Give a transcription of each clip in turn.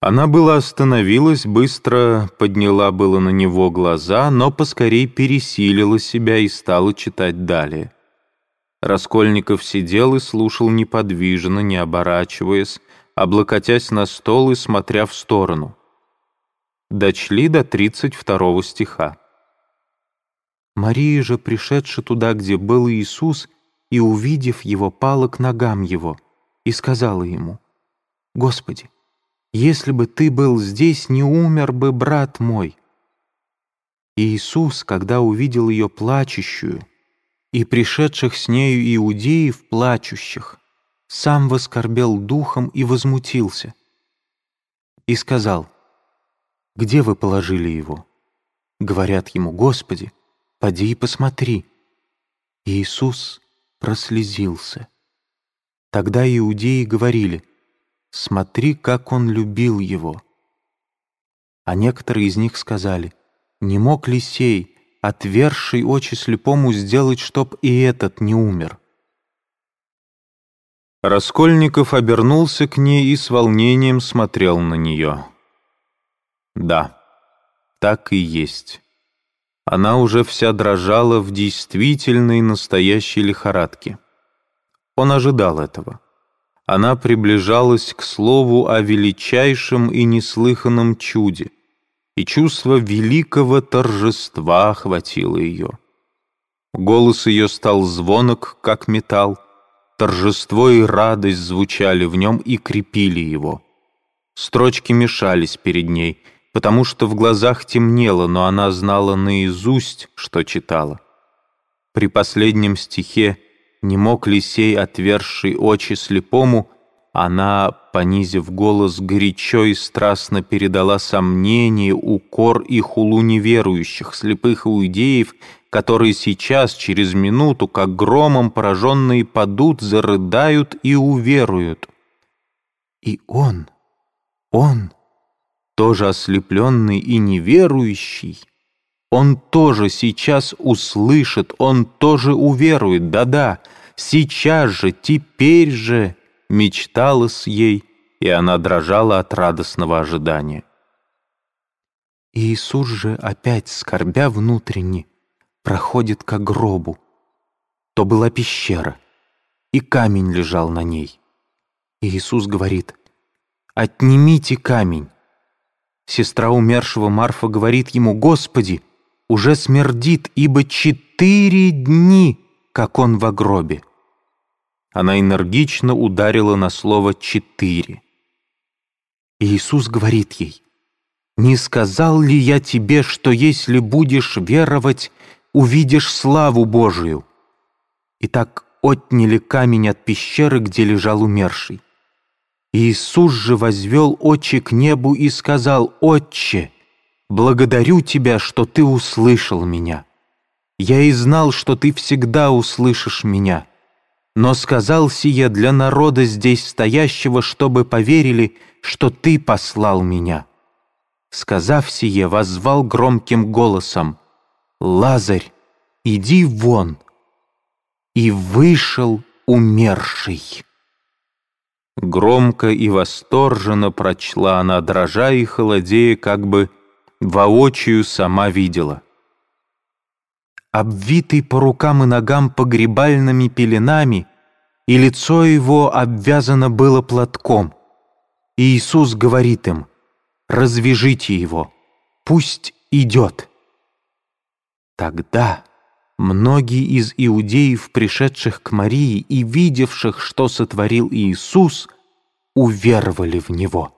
Она была остановилась, быстро подняла было на него глаза, но поскорей пересилила себя и стала читать далее. Раскольников сидел и слушал неподвижно, не оборачиваясь, облокотясь на стол и смотря в сторону. Дочли до тридцать второго стиха. Мария же, пришедшая туда, где был Иисус, и, увидев его, пала к ногам его и сказала ему, «Господи, если бы ты был здесь, не умер бы брат мой». Иисус, когда увидел ее плачущую и пришедших с нею иудеев плачущих, сам воскорбел духом и возмутился. И сказал, «Где вы положили его?» Говорят ему, «Господи, поди и посмотри». Иисус прослезился. Тогда иудеи говорили, Смотри, как он любил его. А некоторые из них сказали, не мог ли сей, отверший очи слепому, сделать, чтоб и этот не умер? Раскольников обернулся к ней и с волнением смотрел на нее. Да, так и есть. Она уже вся дрожала в действительной настоящей лихорадке. Он ожидал этого она приближалась к слову о величайшем и неслыханном чуде, и чувство великого торжества охватило ее. Голос ее стал звонок, как металл, торжество и радость звучали в нем и крепили его. Строчки мешались перед ней, потому что в глазах темнело, но она знала наизусть, что читала. При последнем стихе не мог ли сей отверший очи слепому, она, понизив голос, горячо и страстно передала сомнение, укор и хулу неверующих, слепых иудеев, которые сейчас, через минуту, как громом пораженные падут, зарыдают и уверуют. И он, он, тоже ослепленный и неверующий, он тоже сейчас услышит, он тоже уверует, да-да, сейчас же, теперь же мечталось ей, и она дрожала от радостного ожидания. Иисус же опять, скорбя внутренне, проходит к гробу. То была пещера, и камень лежал на ней. Иисус говорит, «Отнимите камень». Сестра умершего Марфа говорит ему, «Господи, уже смердит, ибо четыре дни, как он в гробе. Она энергично ударила на слово «четыре». Иисус говорит ей, «Не сказал ли я тебе, что если будешь веровать, увидишь славу Божию?» И так отняли камень от пещеры, где лежал умерший. Иисус же возвел очи к небу и сказал, «Отче, Благодарю Тебя, что Ты услышал меня. Я и знал, что Ты всегда услышишь меня. Но сказал сие для народа здесь стоящего, чтобы поверили, что Ты послал меня. Сказав сие, воззвал громким голосом, «Лазарь, иди вон!» И вышел умерший. Громко и восторженно прочла она, дрожа и холодея, как бы воочию сама видела. Обвитый по рукам и ногам погребальными пеленами, и лицо его обвязано было платком. И Иисус говорит им, «Развяжите его, пусть идет». Тогда многие из иудеев, пришедших к Марии и видевших, что сотворил Иисус, уверовали в Него.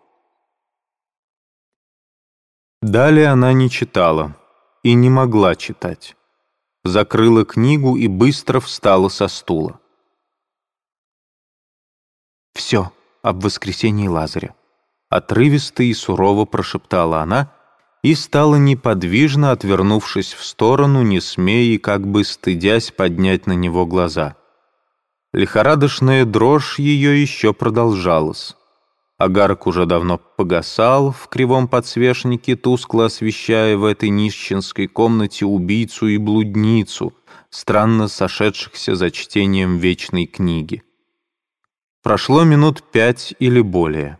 Далее она не читала и не могла читать. Закрыла книгу и быстро встала со стула. «Все об воскресении Лазаря», — отрывисто и сурово прошептала она и стала неподвижно, отвернувшись в сторону, не смея и как бы стыдясь поднять на него глаза. Лихорадочная дрожь ее еще продолжалась. Агарок уже давно погасал в кривом подсвечнике, тускло освещая в этой нищенской комнате убийцу и блудницу, странно сошедшихся за чтением вечной книги. Прошло минут пять или более.